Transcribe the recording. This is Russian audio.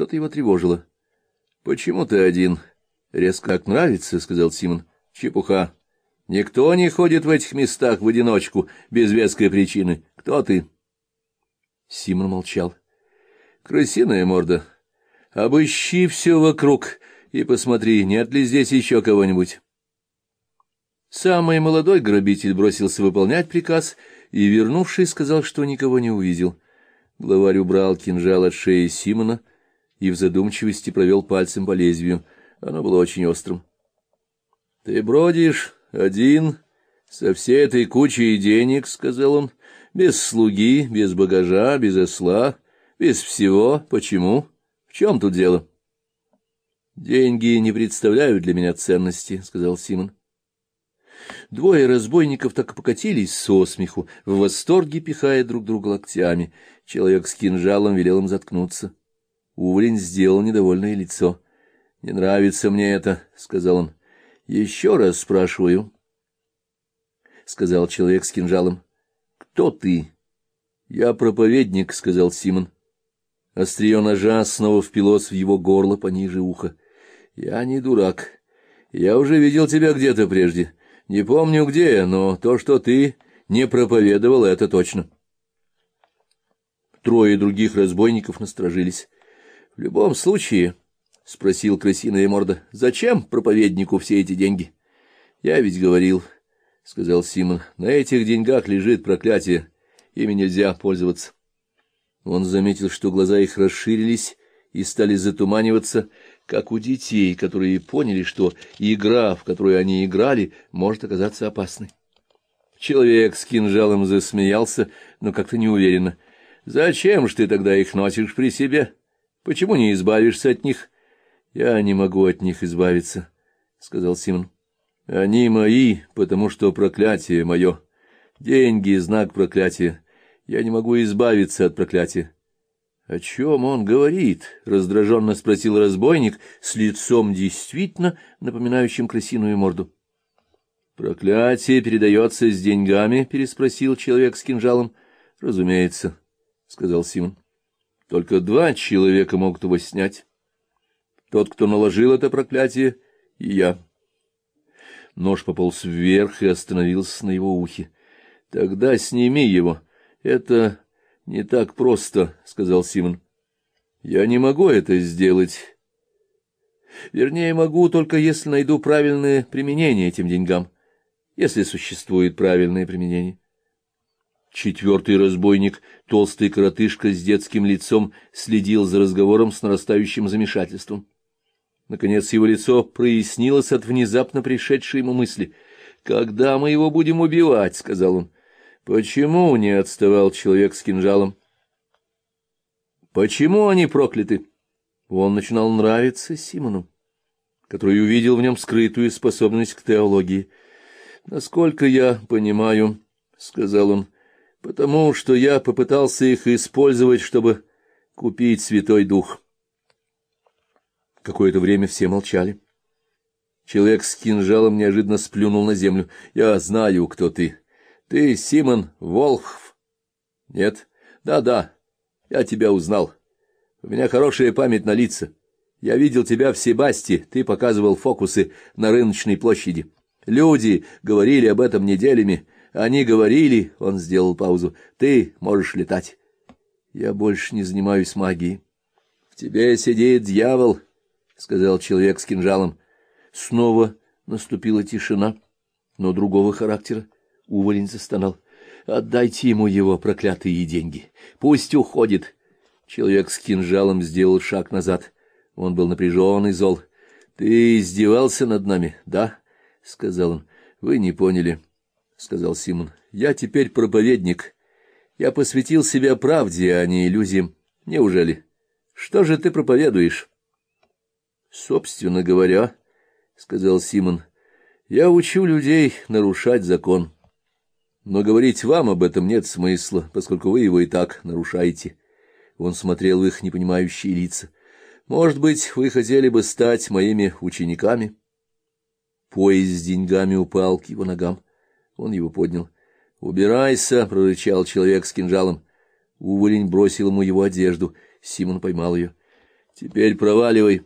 Что-то его тревожило. — Почему ты один? — Резко как нравится, — сказал Симон. — Чепуха. Никто не ходит в этих местах в одиночку, без веской причины. Кто ты? Симон молчал. — Крысиная морда. Обыщи все вокруг и посмотри, нет ли здесь еще кого-нибудь. Самый молодой грабитель бросился выполнять приказ и, вернувшись, сказал, что никого не увидел. Главарь убрал кинжал от шеи Симона и в задумчивости провел пальцем по лезвию. Оно было очень острым. — Ты бродишь один, со всей этой кучей денег, — сказал он, — без слуги, без багажа, без осла, без всего. Почему? В чем тут дело? — Деньги не представляют для меня ценности, — сказал Симон. Двое разбойников так и покатились со смеху, в восторге пихая друг друга локтями. Человек с кинжалом велел им заткнуться. Уволень сделал недовольное лицо. — Не нравится мне это, — сказал он. — Еще раз спрашиваю, — сказал человек с кинжалом. — Кто ты? — Я проповедник, — сказал Симон. Острие ножа снова впилось в его горло пониже уха. — Я не дурак. Я уже видел тебя где-то прежде. Не помню где, но то, что ты не проповедовал, это точно. Трое других разбойников насторожились. — В любом случае, — спросил крысиная морда, — зачем проповеднику все эти деньги? — Я ведь говорил, — сказал Симон, — на этих деньгах лежит проклятие, ими нельзя пользоваться. Он заметил, что глаза их расширились и стали затуманиваться, как у детей, которые поняли, что игра, в которую они играли, может оказаться опасной. Человек с кинжалом засмеялся, но как-то неуверенно. — Зачем ж ты тогда их носишь при себе? Почему не избавишься от них? — Я не могу от них избавиться, — сказал Симон. — Они мои, потому что проклятие мое. Деньги — знак проклятия. Я не могу избавиться от проклятия. — О чем он говорит? — раздраженно спросил разбойник с лицом действительно напоминающим крысиную морду. — Проклятие передается с деньгами? — переспросил человек с кинжалом. — Разумеется, — сказал Симон. — Только два человека могут его снять. Тот, кто наложил это проклятие, и я. Нож пополз вверх и остановился на его ухе. — Тогда сними его. Это — Не так просто, — сказал Симон. — Я не могу это сделать. Вернее, могу, только если найду правильное применение этим деньгам, если существует правильное применение. Четвертый разбойник, толстый коротышка с детским лицом, следил за разговором с нарастающим замешательством. Наконец его лицо прояснилось от внезапно пришедшей ему мысли. «Когда мы его будем убивать?» — сказал он. Почему не отставал человек с кинжалом? Почему они прокляты? Он начинал нравиться Симону, который увидел в нем скрытую способность к теологии. Насколько я понимаю, — сказал он, — потому что я попытался их использовать, чтобы купить Святой Дух. Какое-то время все молчали. Человек с кинжалом неожиданно сплюнул на землю. — Я знаю, кто ты. Ты Симон Волхв? Нет? Да-да, я тебя узнал. У меня хорошая память на лица. Я видел тебя в Себасте, ты показывал фокусы на рыночной площади. Люди говорили об этом неделями. Они говорили, он сделал паузу, ты можешь летать. Я больше не занимаюсь магией. В тебе сидит дьявол, — сказал человек с кинжалом. Снова наступила тишина, но другого характера. Уволень застонал. «Отдайте ему его проклятые деньги. Пусть уходит». Человек с кинжалом сделал шаг назад. Он был напряжен и зол. «Ты издевался над нами, да?» — сказал он. «Вы не поняли», — сказал Симон. «Я теперь проповедник. Я посвятил себя правде, а не иллюзиям. Неужели? Что же ты проповедуешь?» «Собственно говоря», — сказал Симон, — «я учу людей нарушать закон». Но говорить вам об этом нет смысла, поскольку вы его и так нарушаете. Он смотрел в их непонимающие лица. Может быть, вы хотели бы стать моими учениками? Пояс с деньгами упал к его ногам. Он его поднял. «Убирайся!» — прорычал человек с кинжалом. Уволень бросил ему его одежду. Симон поймал ее. Теперь проваливай.